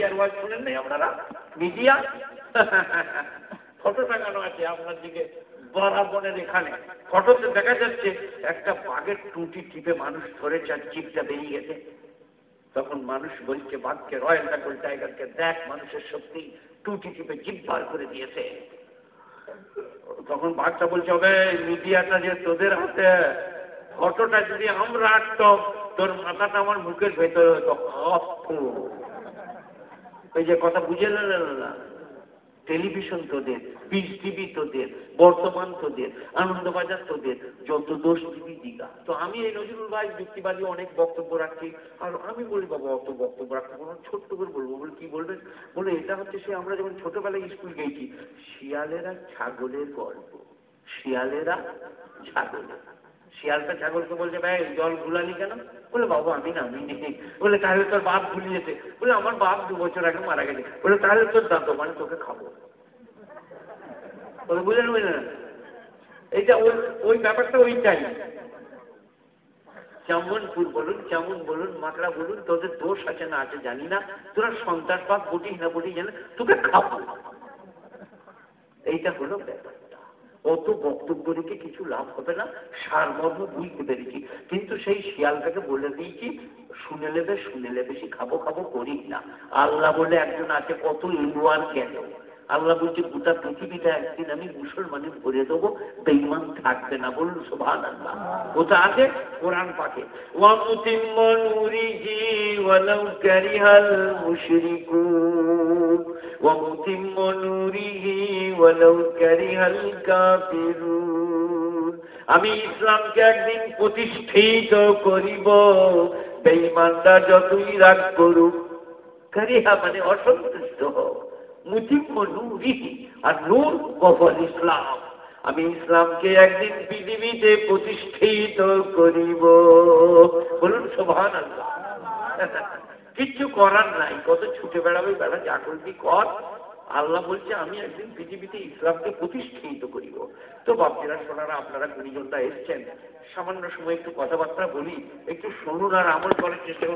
মিডিয়ার ওয়াজ শুনেন নাই আপনারা? মিডিয়া? ফটো টাঙানো আছে আপনার দিকে? বরাবরের এখানে। ফটোতে দেখা যাচ্ছে, একটা বাঘের টুটি টিপে মানুষ ধরেছে আর চিপটা বেরিয়ে গেছে। তখন মানুষ বলছে, বাঘকে রয়্যাল বেঙ্গল টাইগারকে দেখ, মানুষের সত্যি টুটি টিপে জিপ বার করে দিয়েছে। তখন বাঘটা বলছে হবে মিডিয়াটা যে তোদের হাতে, ফটোটা যদি আমরা আটটম তোর মাথাটা আমার মুখের ভেতরে হতো। ওই যে কথা বুঝে না টেলিভিশন তোদের, পিস টিভি তোদের, বর্তমান তোদের, আনন্দবাজার তোদের, যত দোষ দিবি দিঘা তো আমি এই নজরুল ভাই যুক্তিবাদী অনেক বক্তব্য রাখছি, আর আমি বলি, বাবা, অত বক্তব্য রাখতে কোনো ছোট্ট করে বলব, বলে, কি বলবেন? বলে, এটা হচ্ছে সে আমরা যখন ছোটবেলায় স্কুল গেছি শিয়ালেরা ছাগলের গল্প, শিয়ালেরা ছাগলের শিয়ালটা ছাগলকে বলছে, ভাই, জল ভুলালি কেন? বলে, বাবা, আমি না, আমি বলে, তাহলে তোর বাপ ভুলিয়েছে বলে, আমার বাপ দু বছর আগে মারা গেছে। বলে, তাহলে তোর দাঁত মানে তোকে খাব। বলে, বুঝলেন বুঝলেন? এইটা ওই ওই ব্যাপারটা ওইটাই যেমনপুর বলুন যেমন বলুন, মাকড়া বলুন, তোদের দোষ আছে না আছে জানি না। তোরা পাপ বটিস না বটিস জানে, তোকে খাব। এইটা হলো ব্যাপারটা অত বক্তব্য রেখে কিছু লাভ হবে না সারমর্ম বুঝতে পেরেছি কিন্তু সেই শিয়ালটাকে বলে দিয়েছি শুনে নেবে শুনে নেবে বেশি খাব খাব করি না। আল্লাহ বলে একজন আছে কত ইন্দুয়ার কেন? আল্লাহ বলছে গোটা পৃথিবীটা একদিন আমি মুসলমানে ভরে দেবো বেইমান থাকবে না। বলুন সোভান আল্লাহ। কোথা আছে? কোরআন পাকে ওয়ামুতিম্ম আমি ইসলামকে একদিন প্রতিষ্ঠিত করিব। বেঈমানরা যতই রাগ করুক, কারিহা মানে অসন্তুষ্ট। হোক মুতিম্ম নূরিহি আর নূর কফল ইসলাম। আমি ইসলামকে একদিন পৃথিবীতে প্রতিষ্ঠিত করিব। বলুন সোভান আল্লাহ কিচ্ছু করার নাই। কত ছুটে বেড়াবে বেড়া, যা করবি কর। আল্লাহ বলছে, আমি একদিন পৃথিবীতে ইসলামকে প্রতিষ্ঠিত করিব। তো বাপজিরা, সোনারা, আপনারা গুণীজনরা এসছেন। সামান্য সময় একটু কথাবার্তা বলি, একটু শুনুন আর আমল করার চেষ্টা